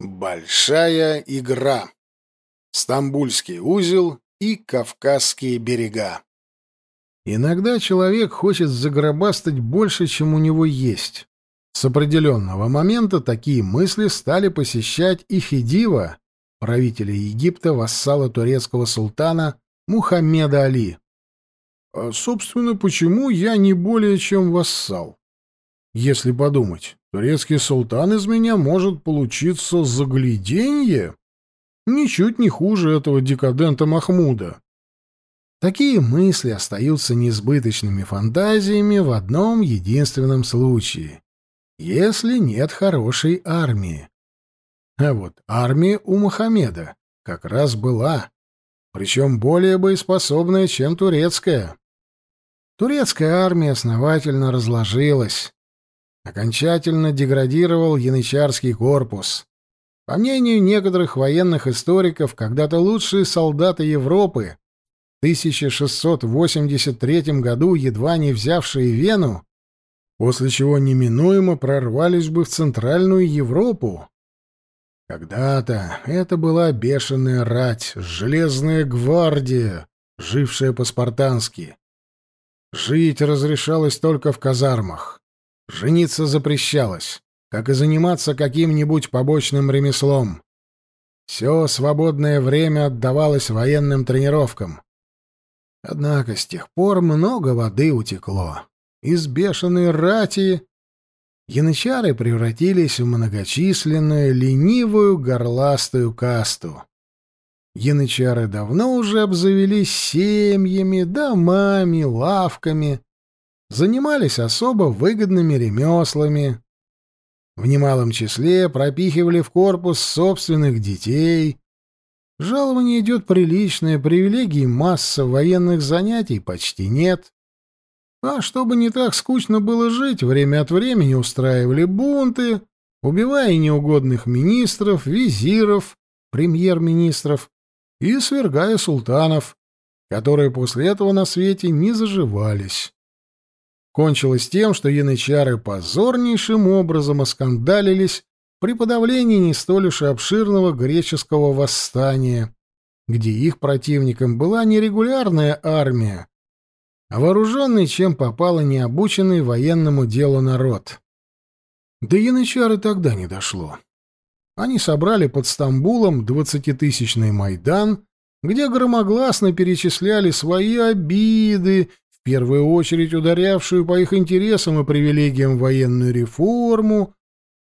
Большая игра. Стамбульский узел и Кавказские берега. Иногда человек хочет загробастать больше, чем у него есть. С определенного момента такие мысли стали посещать и Федива, правителя Египта, вассала турецкого султана Мухаммеда Али. А, собственно, почему я не более чем вассал? Если подумать, турецкий султан из меня может получиться загляденье, ничуть не хуже этого декадента Махмуда. Такие мысли остаются несбыточными фантазиями в одном единственном случае. Если нет хорошей армии. А вот армия у Мухаммеда как раз была, причем более боеспособная, чем турецкая. Турецкая армия основательно разложилась. Окончательно деградировал янычарский корпус. По мнению некоторых военных историков, когда-то лучшие солдаты Европы, в 1683 году едва не взявшие Вену, после чего неминуемо прорвались бы в Центральную Европу. Когда-то это была бешеная рать, железная гвардия, жившая по-спартански. Жить разрешалось только в казармах. Жениться запрещалось, как и заниматься каким-нибудь побочным ремеслом. Все свободное время отдавалось военным тренировкам. Однако с тех пор много воды утекло. Из бешеной рати янычары превратились в многочисленную, ленивую, горластую касту. Янычары давно уже обзавелись семьями, домами, лавками, занимались особо выгодными ремеслами. В немалом числе пропихивали в корпус собственных детей. Жалование идет приличное, привилегий масса, военных занятий почти нет. А чтобы не так скучно было жить, время от времени устраивали бунты, убивая неугодных министров, визиров, премьер-министров и свергая султанов, которые после этого на свете не заживались. Кончилось тем, что янычары позорнейшим образом оскандалились при подавлении не столь уж и обширного греческого восстания, где их противником была не регулярная армия, а вооруженный чем попало необученный военному делу народ. До янычары тогда не дошло. Они собрали под Стамбулом двадцатитысячный Майдан, где громогласно перечисляли свои обиды, в первую очередь ударявшую по их интересам и привилегиям военную реформу.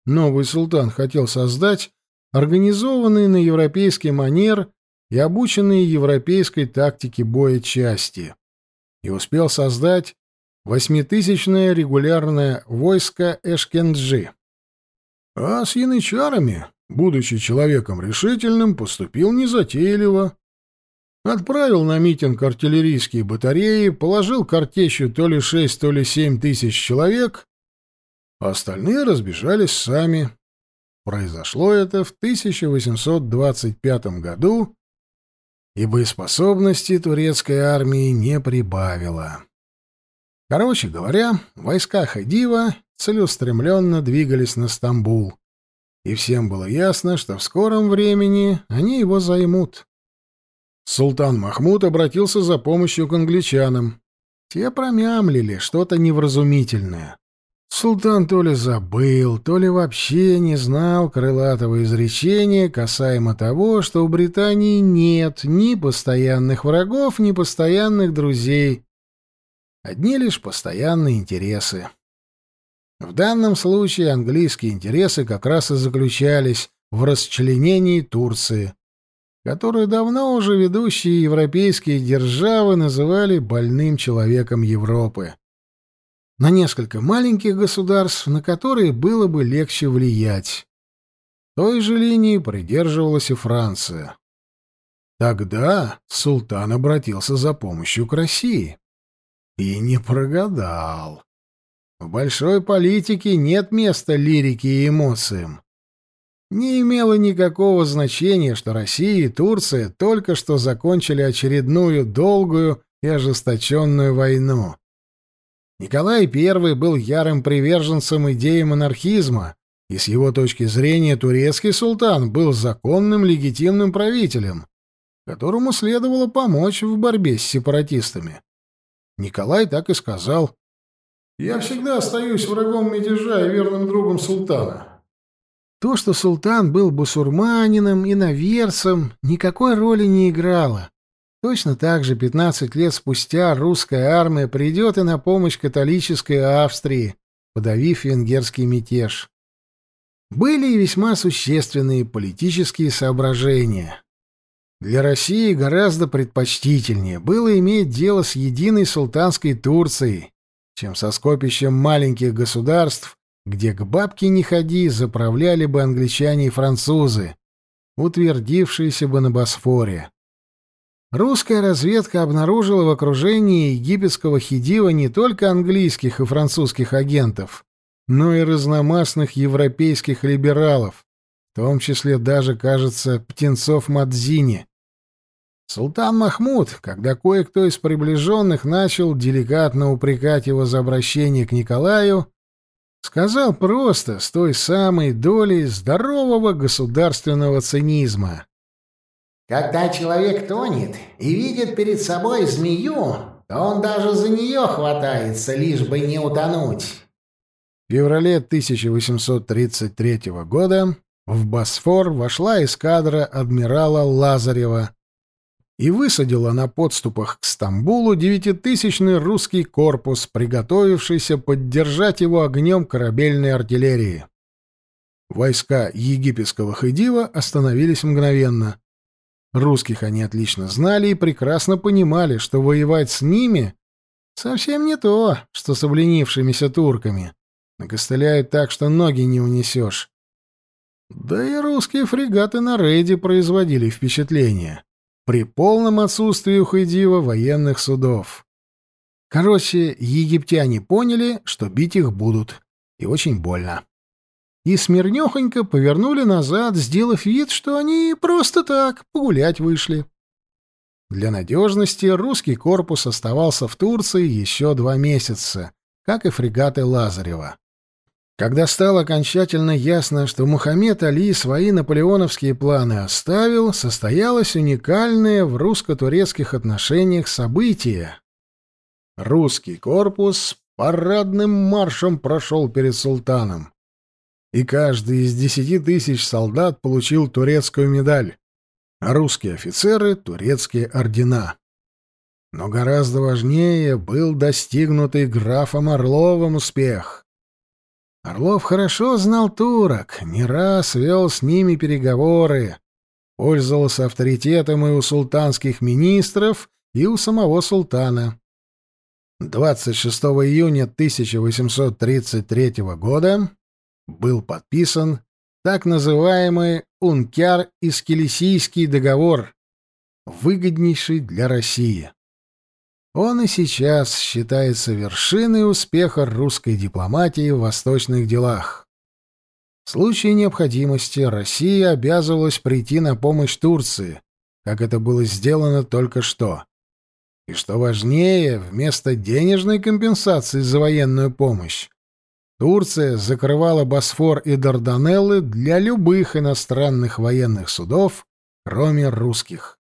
Новый султан хотел создать организованные на европейский манер и обученные европейской тактике боя части, и успел создать восьмитысячное регулярное войско Эшкенджи. А с янычарами будучи человеком решительным, поступил незатейливо. Отправил на митинг артиллерийские батареи, положил картечью то ли шесть, то ли семь тысяч человек, а остальные разбежались сами. Произошло это в 1825 году, и боеспособности турецкой армии не прибавило. Короче говоря, войска Хадива целеустремленно двигались на Стамбул и всем было ясно, что в скором времени они его займут. Султан Махмуд обратился за помощью к англичанам. Те промямлили что-то невразумительное. Султан то ли забыл, то ли вообще не знал крылатого изречения касаемо того, что у Британии нет ни постоянных врагов, ни постоянных друзей. Одни лишь постоянные интересы. В данном случае английские интересы как раз и заключались в расчленении Турции, которую давно уже ведущие европейские державы называли больным человеком Европы. На несколько маленьких государств, на которые было бы легче влиять. Той же линии придерживалась и Франция. Тогда султан обратился за помощью к России. И не прогадал. В большой политике нет места лирике и эмоциям. Не имело никакого значения, что Россия и Турция только что закончили очередную долгую и ожесточенную войну. Николай I был ярым приверженцем идеи монархизма, и с его точки зрения турецкий султан был законным легитимным правителем, которому следовало помочь в борьбе с сепаратистами. Николай так и сказал. «Я всегда остаюсь врагом мятежа и верным другом султана». То, что султан был бусурманином и наверцем, никакой роли не играло. Точно так же 15 лет спустя русская армия придет и на помощь католической Австрии, подавив венгерский мятеж. Были и весьма существенные политические соображения. Для России гораздо предпочтительнее было иметь дело с единой султанской Турцией, чем со скопищем маленьких государств, где к бабке не ходи, заправляли бы англичане и французы, утвердившиеся бы на Босфоре. Русская разведка обнаружила в окружении египетского хидива не только английских и французских агентов, но и разномастных европейских либералов, в том числе даже, кажется, птенцов Мадзини, Султан Махмуд, когда кое-кто из приближенных начал деликатно упрекать его за обращение к Николаю, сказал просто с той самой долей здорового государственного цинизма. «Когда человек тонет и видит перед собой змею, то он даже за нее хватается, лишь бы не утонуть». В феврале 1833 года в Босфор вошла эскадра адмирала Лазарева, и высадила на подступах к Стамбулу девятитысячный русский корпус, приготовившийся поддержать его огнем корабельной артиллерии. Войска египетского Хидива остановились мгновенно. Русских они отлично знали и прекрасно понимали, что воевать с ними совсем не то, что с обленившимися турками. Накостыляют так, что ноги не унесешь. Да и русские фрегаты на рейде производили впечатление при полном отсутствии у Хайдива военных судов. Короче, египтяне поняли, что бить их будут, и очень больно. И смирнёхонько повернули назад, сделав вид, что они просто так погулять вышли. Для надежности русский корпус оставался в Турции еще два месяца, как и фрегаты Лазарева. Когда стало окончательно ясно, что Мухаммед Али свои наполеоновские планы оставил, состоялось уникальное в русско-турецких отношениях событие. Русский корпус парадным маршем прошел перед султаном, и каждый из десяти тысяч солдат получил турецкую медаль, а русские офицеры — турецкие ордена. Но гораздо важнее был достигнутый графом Орловым успех. Орлов хорошо знал турок, не раз вел с ними переговоры, пользовался авторитетом и у султанских министров, и у самого султана. 26 июня 1833 года был подписан так называемый Ункяр-Искелесийский договор, выгоднейший для России. Он и сейчас считается вершиной успеха русской дипломатии в восточных делах. В случае необходимости Россия обязывалась прийти на помощь Турции, как это было сделано только что. И что важнее, вместо денежной компенсации за военную помощь, Турция закрывала Босфор и Дарданеллы для любых иностранных военных судов, кроме русских.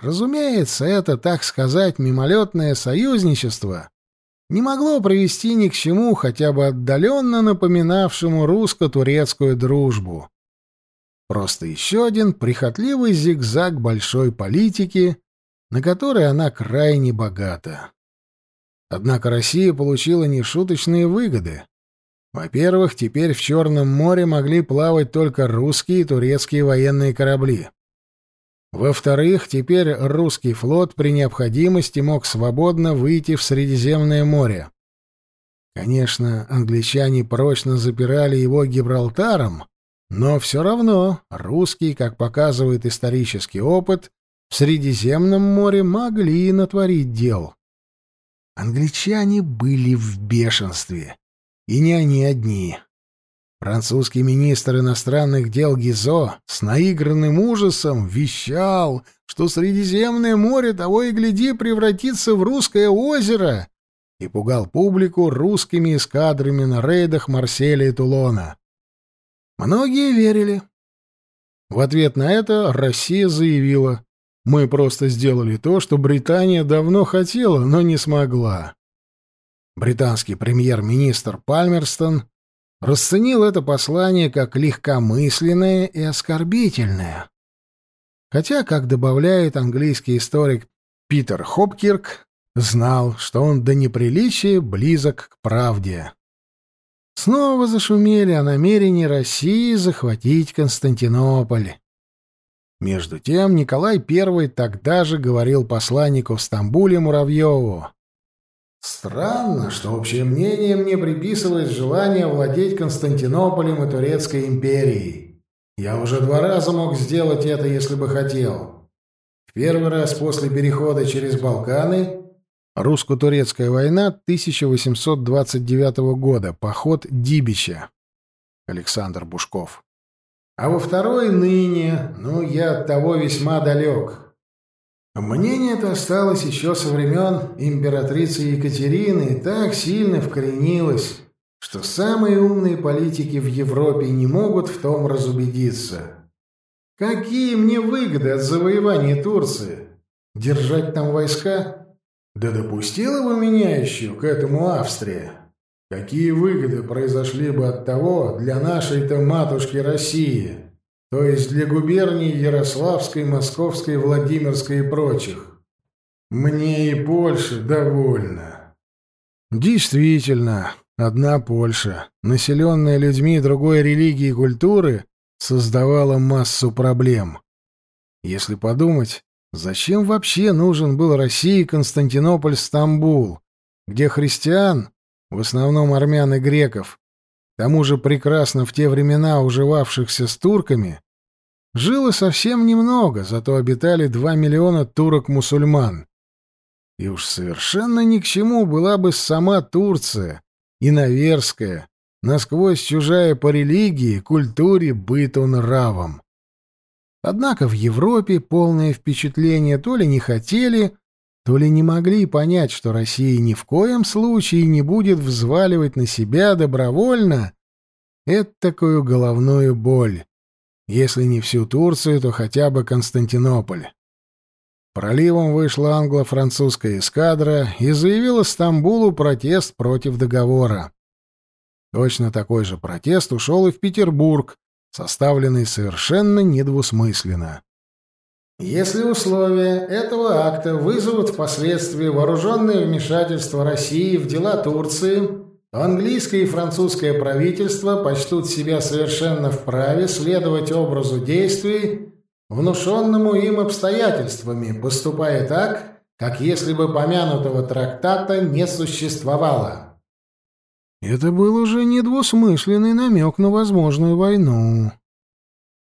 Разумеется, это, так сказать, мимолетное союзничество не могло привести ни к чему, хотя бы отдаленно напоминавшему русско-турецкую дружбу. Просто еще один прихотливый зигзаг большой политики, на которой она крайне богата. Однако Россия получила нешуточные выгоды. Во-первых, теперь в Черном море могли плавать только русские и турецкие военные корабли. Во-вторых, теперь русский флот при необходимости мог свободно выйти в Средиземное море. Конечно, англичане прочно запирали его Гибралтаром, но все равно русские, как показывает исторический опыт, в Средиземном море могли натворить дел. Англичане были в бешенстве, и не они одни. Французский министр иностранных дел Гизо с наигранным ужасом вещал, что Средиземное море того и гляди превратится в русское озеро, и пугал публику русскими эскадрами на рейдах Марселя и Тулона. Многие верили. В ответ на это Россия заявила, мы просто сделали то, что Британия давно хотела, но не смогла. Британский премьер-министр Пальмерстон расценил это послание как легкомысленное и оскорбительное. Хотя, как добавляет английский историк Питер Хопкирк, знал, что он до неприличия близок к правде. Снова зашумели о намерении России захватить Константинополь. Между тем Николай I тогда же говорил посланнику в Стамбуле Муравьеву. «Странно, что общее мнение мне приписывает желание владеть Константинополем и Турецкой империей. Я уже два раза мог сделать это, если бы хотел. В первый раз после перехода через Балканы Русско-турецкая война 1829 года. Поход Дибича. Александр Бушков. А во второй ныне, ну, я от того весьма далек. Мнение это осталось еще со времен императрицы Екатерины и так сильно вкоренилось, что самые умные политики в Европе не могут в том разубедиться. Какие мне выгоды от завоевания Турции? Держать там войска? Да допустила бы меня еще к этому Австрия? Какие выгоды произошли бы от того для нашей-то матушки России, то есть для губерний Ярославской, Московской, Владимирской и прочих? Мне и Польша довольна. Действительно, одна Польша, населенная людьми другой религии и культуры, создавала массу проблем. Если подумать, зачем вообще нужен был России Константинополь-Стамбул, где христиан в основном армян и греков, к тому же прекрасно в те времена уживавшихся с турками, жило совсем немного, зато обитали два миллиона турок-мусульман. И уж совершенно ни к чему была бы сама Турция, иноверская, насквозь чужая по религии, культуре, быту, нравам. Однако в Европе полное впечатление то ли не хотели, то ли не могли понять, что Россия ни в коем случае не будет взваливать на себя добровольно такую головную боль. Если не всю Турцию, то хотя бы Константинополь. Проливом вышла англо-французская эскадра и заявила Стамбулу протест против договора. Точно такой же протест ушел и в Петербург, составленный совершенно недвусмысленно. Если условия этого акта вызовут впоследствии вооруженное вмешательство России в дела Турции, то английское и французское правительство почтут себя совершенно вправе следовать образу действий, внушенному им обстоятельствами, поступая так, как если бы помянутого трактата не существовало. Это был уже недвусмысленный намек на возможную войну.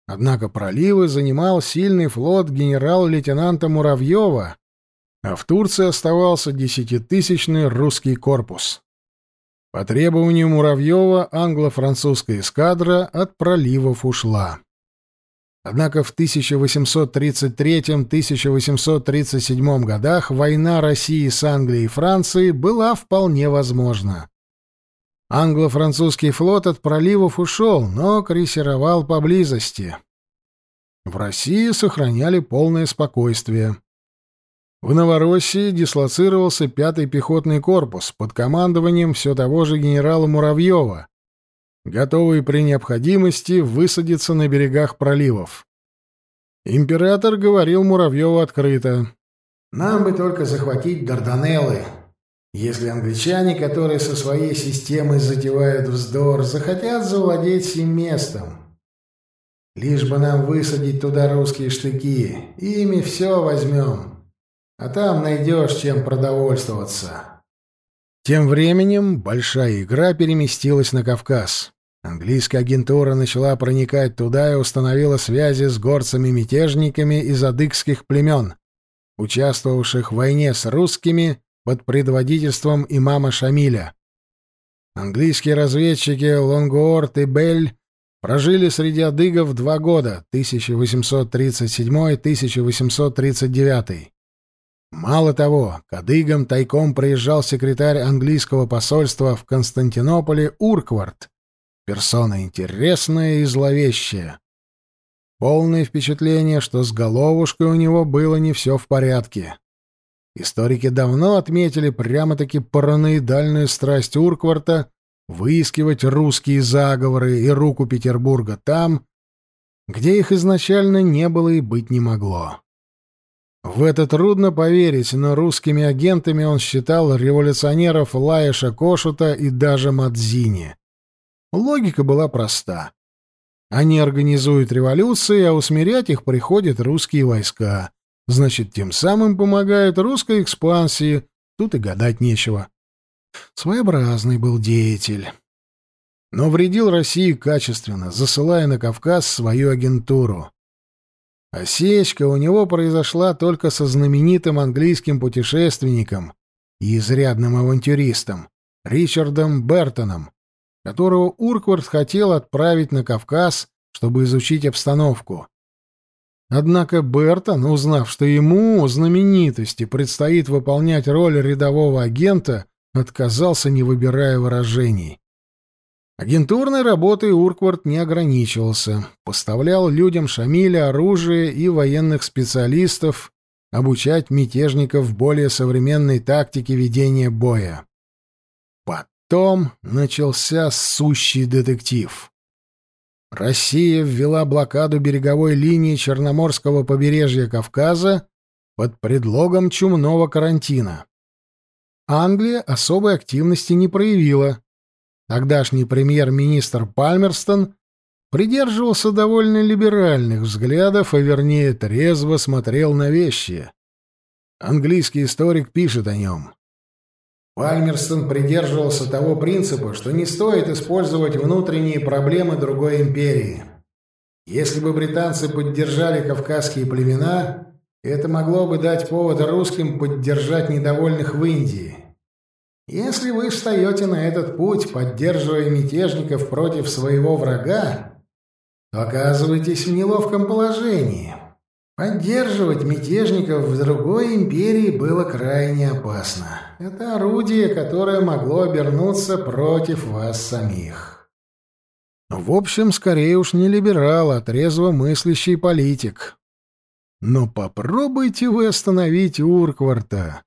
Однако проливы занимал сильный флот генерал-лейтенанта Муравьева, а в Турции оставался десятитысячный русский корпус. По требованию Муравьева англо-французская эскадра от проливов ушла. Однако в 1833-1837 годах война России с Англией и Францией была вполне возможна. Англо-французский флот от проливов ушел, но крейсеровал поблизости. В России сохраняли полное спокойствие. В Новороссии дислоцировался пятый пехотный корпус под командованием все того же генерала Муравьева, готовый при необходимости высадиться на берегах проливов. Император говорил Муравьеву открыто. «Нам бы только захватить Дарданеллы, если англичане, которые со своей системой затевают вздор, захотят завладеть сим местом. Лишь бы нам высадить туда русские штыки, ими все возьмем. А там найдешь, чем продовольствоваться. Тем временем большая игра переместилась на Кавказ. Английская агентура начала проникать туда и установила связи с горцами-мятежниками из адыгских племен, участвовавших в войне с русскими под предводительством имама Шамиля. Английские разведчики Лонгуорт и Бель прожили среди адыгов два года, 1837-1839. Мало того, к адыгам тайком приезжал секретарь английского посольства в Константинополе Урквард, Персона интересная и зловещая. Полное впечатление, что с головушкой у него было не все в порядке. Историки давно отметили прямо-таки параноидальную страсть Уркварта выискивать русские заговоры и руку Петербурга там, где их изначально не было и быть не могло. В это трудно поверить, но русскими агентами он считал революционеров Лаиша Кошута и даже Мадзини. Логика была проста. Они организуют революции, а усмирять их приходят русские войска. Значит, тем самым помогают русской экспансии. Тут и гадать нечего. Своеобразный был деятель. Но вредил России качественно, засылая на Кавказ свою агентуру. Осечка у него произошла только со знаменитым английским путешественником и изрядным авантюристом Ричардом Бертоном, которого Урквард хотел отправить на Кавказ, чтобы изучить обстановку. Однако Бертон, узнав, что ему, знаменитости, предстоит выполнять роль рядового агента, отказался, не выбирая выражений. Агентурной работой Урквард не ограничивался, поставлял людям Шамиля оружие и военных специалистов обучать мятежников более современной тактике ведения боя. Потом начался сущий детектив. Россия ввела блокаду береговой линии Черноморского побережья Кавказа под предлогом чумного карантина. Англия особой активности не проявила, Тогдашний премьер-министр Пальмерстон придерживался довольно либеральных взглядов, а вернее трезво смотрел на вещи. Английский историк пишет о нем. Пальмерстон придерживался того принципа, что не стоит использовать внутренние проблемы другой империи. Если бы британцы поддержали кавказские племена, это могло бы дать повод русским поддержать недовольных в Индии. Если вы встаете на этот путь, поддерживая мятежников против своего врага, то оказываетесь в неловком положении. Поддерживать мятежников в другой империи было крайне опасно. Это орудие, которое могло обернуться против вас самих. В общем, скорее уж не либерал, а трезво мыслящий политик. Но попробуйте вы остановить Уркварта.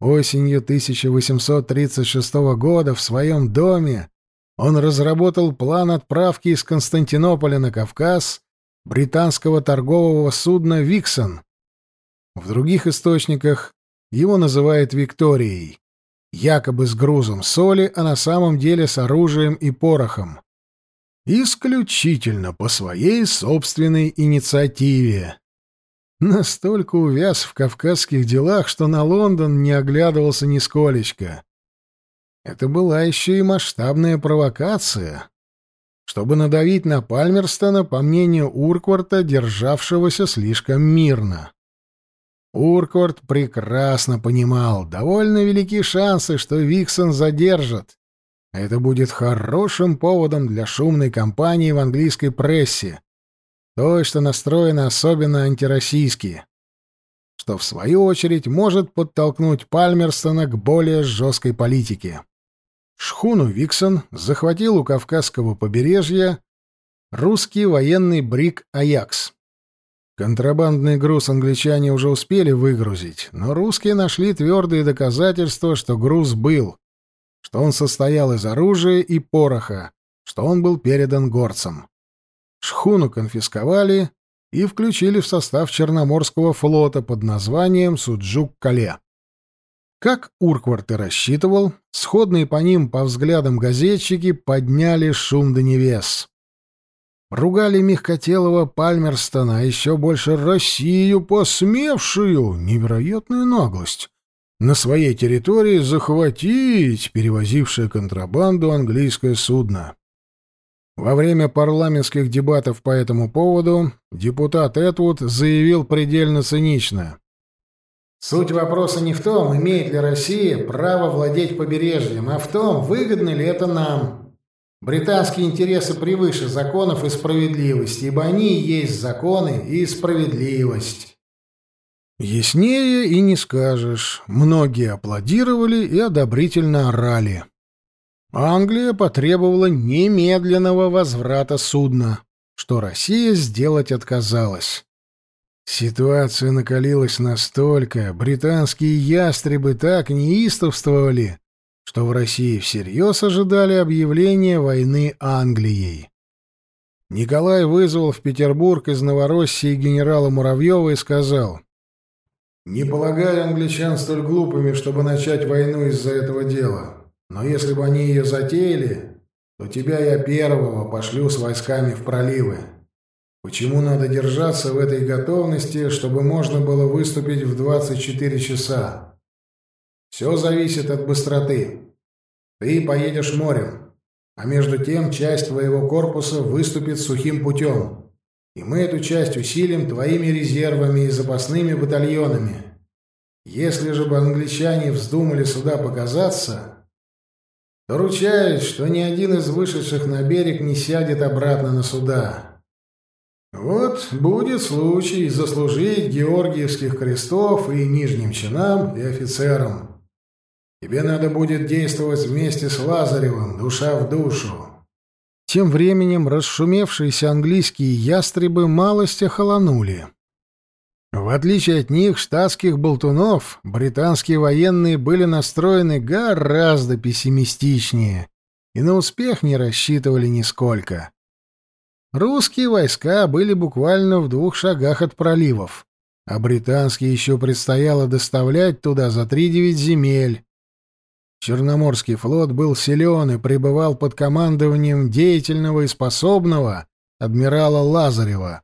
Осенью 1836 года в своем доме он разработал план отправки из Константинополя на Кавказ британского торгового судна «Виксон». В других источниках его называют «Викторией», якобы с грузом соли, а на самом деле с оружием и порохом. Исключительно по своей собственной инициативе. Настолько увяз в кавказских делах, что на Лондон не оглядывался нисколечко. Это была еще и масштабная провокация, чтобы надавить на Пальмерстона, по мнению Уркварта, державшегося слишком мирно. Уркварт прекрасно понимал, довольно велики шансы, что Виксон задержат. Это будет хорошим поводом для шумной кампании в английской прессе, той, что настроена особенно антироссийски, что, в свою очередь, может подтолкнуть Пальмерстона к более жесткой политике. Шхуну «Виксон» захватил у Кавказского побережья русский военный брик «Аякс». Контрабандный груз англичане уже успели выгрузить, но русские нашли твердые доказательства, что груз был, что он состоял из оружия и пороха, что он был передан горцам. Шхуну конфисковали и включили в состав Черноморского флота под названием Суджук-Кале. Как Уркварт и рассчитывал, сходные по ним по взглядам газетчики подняли шум до небес. Ругали Мягкотелого Пальмерстона, а еще больше Россию, посмевшую, невероятную наглость, на своей территории захватить перевозившее контрабанду английское судно. Во время парламентских дебатов по этому поводу депутат Этвуд заявил предельно цинично. «Суть вопроса не в том, имеет ли Россия право владеть побережьем, а в том, выгодно ли это нам. Британские интересы превыше законов и справедливости, ибо они и есть законы и справедливость». Яснее и не скажешь. Многие аплодировали и одобрительно орали. Англия потребовала немедленного возврата судна, что Россия сделать отказалась. Ситуация накалилась настолько, британские ястребы так неистовствовали, что в России всерьез ожидали объявления войны Англией. Николай вызвал в Петербург из Новороссии генерала Муравьева и сказал, «Не полагаю англичан столь глупыми, чтобы начать войну из-за этого дела. Но если бы они ее затеяли, то тебя я первого пошлю с войсками в проливы. Почему надо держаться в этой готовности, чтобы можно было выступить в 24 часа? Все зависит от быстроты. Ты поедешь морем, а между тем часть твоего корпуса выступит сухим путем, и мы эту часть усилим твоими резервами и запасными батальонами. Если же бы англичане вздумали сюда показаться, то ручаюсь, что ни один из вышедших на берег не сядет обратно на суда. Вот будет случай заслужить георгиевских крестов и нижним чинам, и офицерам. Тебе надо будет действовать вместе с Лазаревым, душа в душу. Тем временем расшумевшиеся английские ястребы малость охолонули. В отличие от них, штатских болтунов, британские военные были настроены гораздо пессимистичнее и на успех не рассчитывали нисколько. Русские войска были буквально в двух шагах от проливов, а британские еще предстояло доставлять туда за три-девять земель. Черноморский флот был силен и пребывал под командованием деятельного и способного адмирала Лазарева.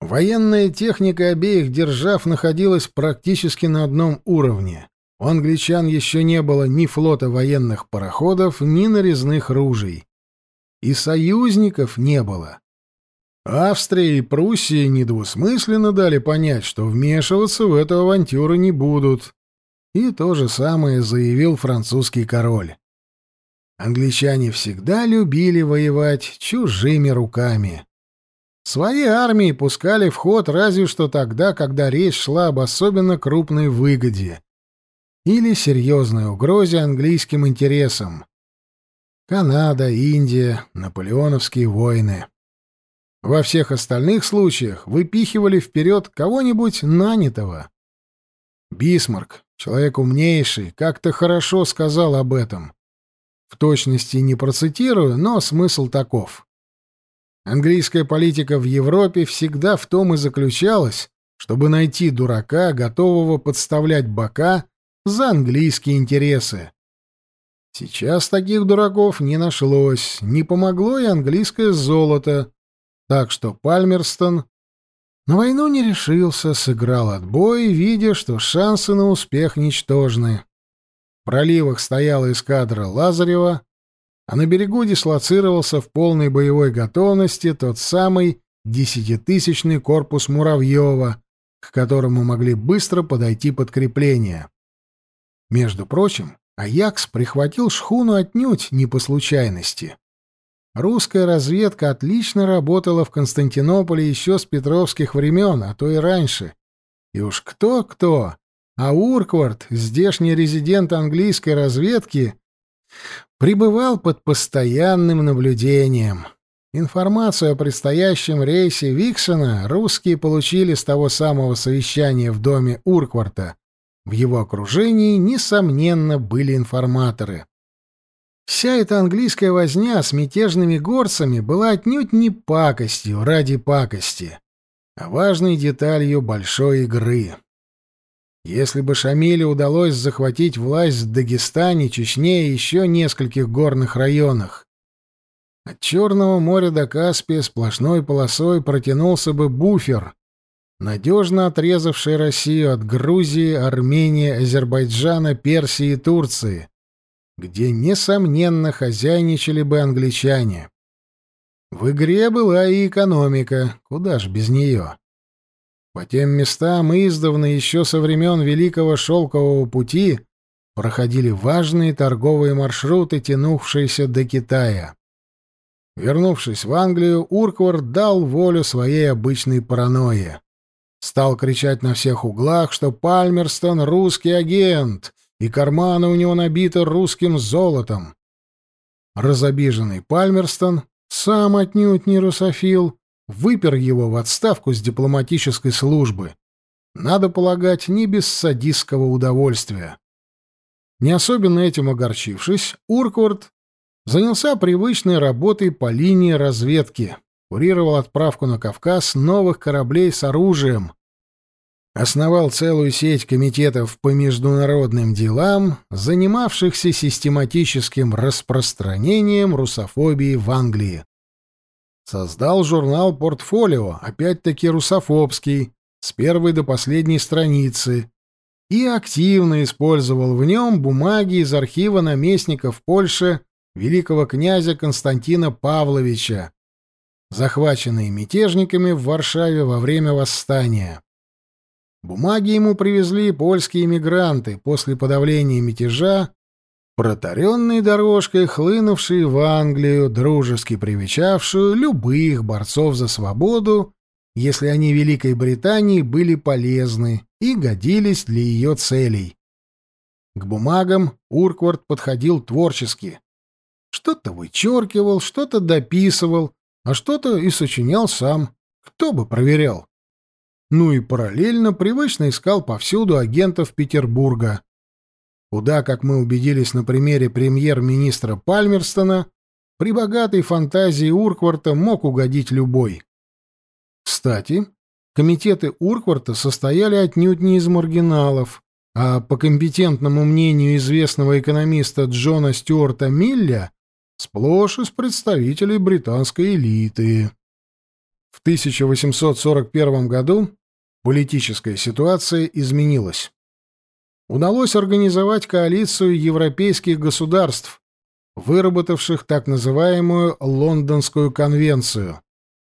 Военная техника обеих держав находилась практически на одном уровне. У англичан еще не было ни флота военных пароходов, ни нарезных ружей. И союзников не было. Австрия и Пруссия недвусмысленно дали понять, что вмешиваться в эту авантюру не будут. И то же самое заявил французский король. Англичане всегда любили воевать чужими руками. Свои армии пускали в ход разве что тогда, когда речь шла об особенно крупной выгоде или серьезной угрозе английским интересам. Канада, Индия, наполеоновские войны. Во всех остальных случаях выпихивали вперед кого-нибудь нанятого. Бисмарк, человек умнейший, как-то хорошо сказал об этом. В точности не процитирую, но смысл таков. Английская политика в Европе всегда в том и заключалась, чтобы найти дурака, готового подставлять бока за английские интересы. Сейчас таких дураков не нашлось, не помогло и английское золото, так что Пальмерстон на войну не решился, сыграл отбой, видя, что шансы на успех ничтожны. В проливах стояла эскадра Лазарева, а на берегу дислоцировался в полной боевой готовности тот самый десятитысячный корпус Муравьева, к которому могли быстро подойти подкрепления. Между прочим, Аякс прихватил шхуну отнюдь не по случайности. Русская разведка отлично работала в Константинополе еще с петровских времен, а то и раньше. И уж кто-кто, а Урквард, здешний резидент английской разведки, пребывал под постоянным наблюдением. Информацию о предстоящем рейсе Виксона русские получили с того самого совещания в доме Уркварта. В его окружении, несомненно, были информаторы. Вся эта английская возня с мятежными горцами была отнюдь не пакостью ради пакости, а важной деталью большой игры. Если бы Шамиле удалось захватить власть в Дагестане, Чечне и еще нескольких горных районах, от Черного моря до Каспия сплошной полосой протянулся бы буфер, надежно отрезавший Россию от Грузии, Армении, Азербайджана, Персии и Турции, где, несомненно, хозяйничали бы англичане. В игре была и экономика, куда ж без нее. По тем местам издавна еще со времен Великого Шелкового пути проходили важные торговые маршруты, тянувшиеся до Китая. Вернувшись в Англию, Урквард дал волю своей обычной паранойе. Стал кричать на всех углах, что Пальмерстон — русский агент, и карманы у него набиты русским золотом. Разобиженный Пальмерстон, сам отнюдь не русофил, выпер его в отставку с дипломатической службы. Надо полагать, не без садистского удовольствия. Не особенно этим огорчившись, Урквард занялся привычной работой по линии разведки, курировал отправку на Кавказ новых кораблей с оружием, основал целую сеть комитетов по международным делам, занимавшихся систематическим распространением русофобии в Англии. Создал журнал «Портфолио», опять-таки русофобский, с первой до последней страницы, и активно использовал в нем бумаги из архива наместника в Польше великого князя Константина Павловича, захваченные мятежниками в Варшаве во время восстания. Бумаги ему привезли польские эмигранты после подавления мятежа, протаренной дорожкой, хлынувшие в Англию, дружески привечавшую любых борцов за свободу, если они Великой Британии были полезны и годились для ее целей. К бумагам Урквард подходил творчески. Что-то вычеркивал, что-то дописывал, а что-то и сочинял сам. Кто бы проверял? Ну и параллельно привычно искал повсюду агентов Петербурга. Куда, как мы убедились на примере премьер-министра Пальмерстона, при богатой фантазии Уркварта мог угодить любой. Кстати, комитеты Уркварта состояли отнюдь не из маргиналов, а по компетентному мнению известного экономиста Джона Стюарта Милля, сплошь из представителей британской элиты. В 1841 году Политическая ситуация изменилась. Удалось организовать коалицию европейских государств, выработавших так называемую Лондонскую конвенцию,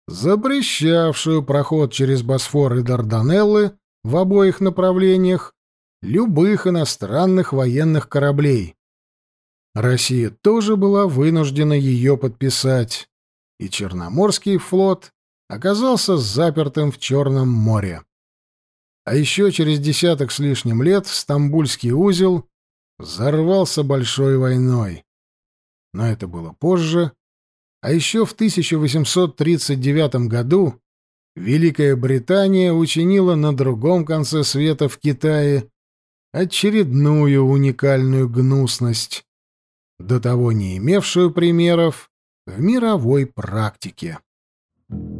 запрещавшую проход через Босфор и Дарданеллы в обоих направлениях любых иностранных военных кораблей. Россия тоже была вынуждена ее подписать, и Черноморский флот оказался запертым в Черном море. А еще через десяток с лишним лет Стамбульский узел взорвался большой войной. Но это было позже. А еще в 1839 году Великая Британия учинила на другом конце света в Китае очередную уникальную гнусность, до того не имевшую примеров в мировой практике. Thank you.